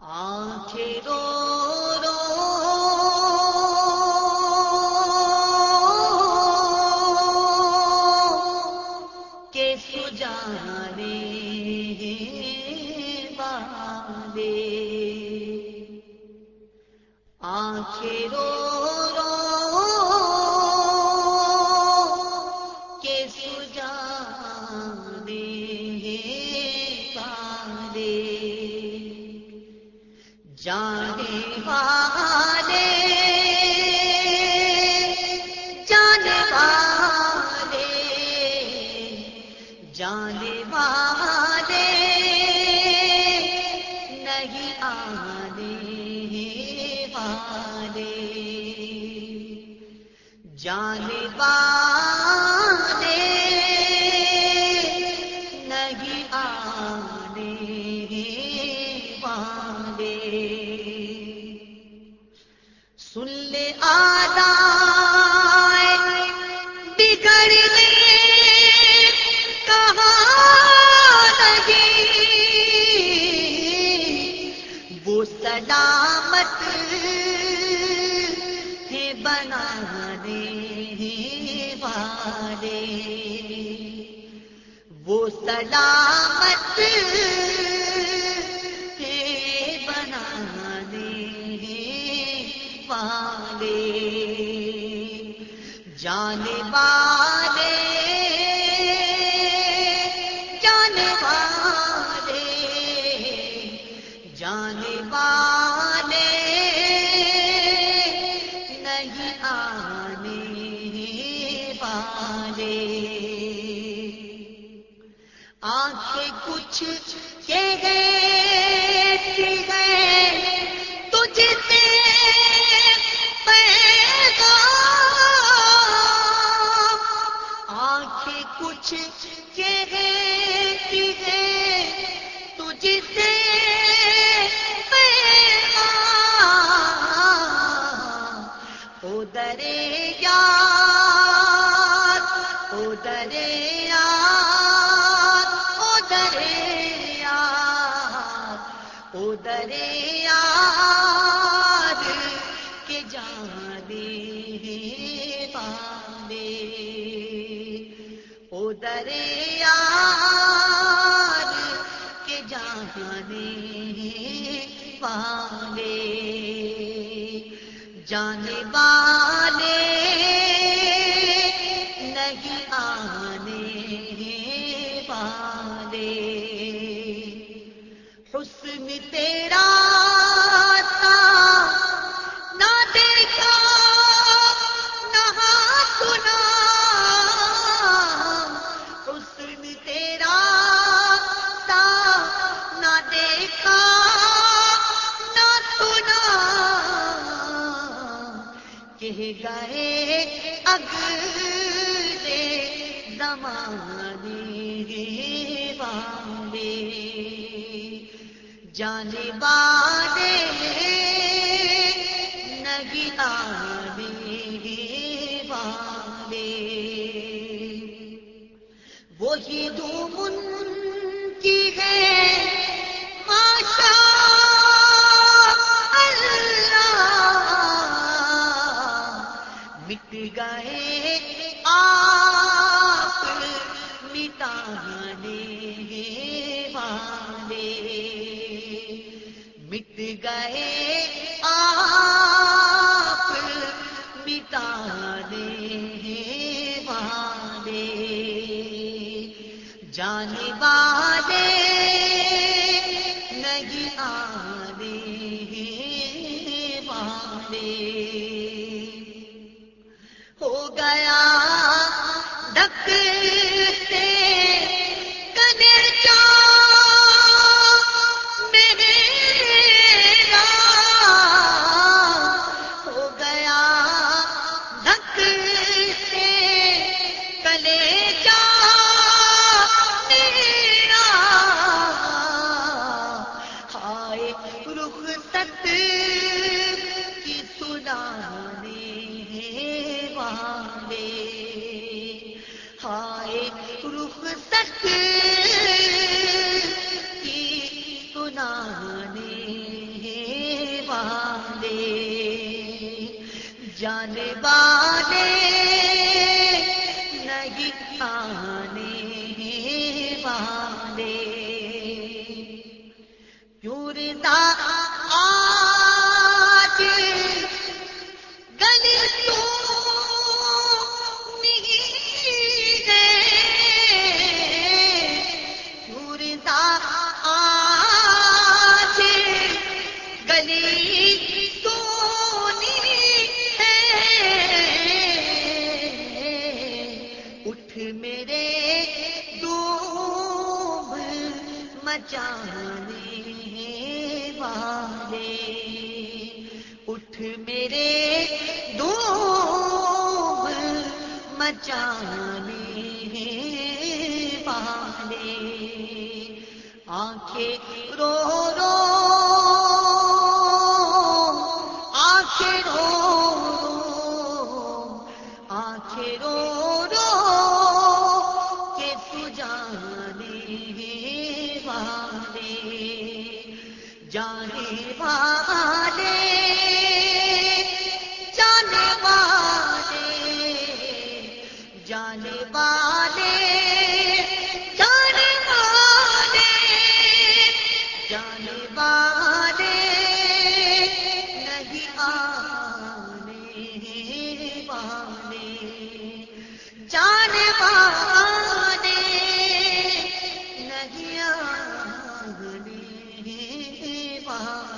آنکھیں رو رو کے سجانے والے۔ آنکھیں رو والے جانے والے جانے والے نہیں آنے والے۔ جانے والے سن لے آدھا بگڑنے وہ سلامت ہے بنانے والے۔ وہ سلامت جانے والے جانے والے جانے والے نہیں آنے والے۔ آنکھیں کچھ کے گئے کے کچھ کے تجھ سے او درے دریا کے جانے والے جانے والے گئے اگلے زمانے والے جانے والے نہیں آنے والے وہی دھوم ان کی ہے۔ گئے آپ مٹانے والے جانے والے نہیں آنے والے ہو گیا آئے رخ تت کی سنانے والے۔ ہائے رخ تت کی سنانے والے۔ جانے والے نہیں آنے والے۔ میرے دو مچانے والے۔ اٹھ میرے دو مچانے والے۔ آنکھیں رو رو ہاں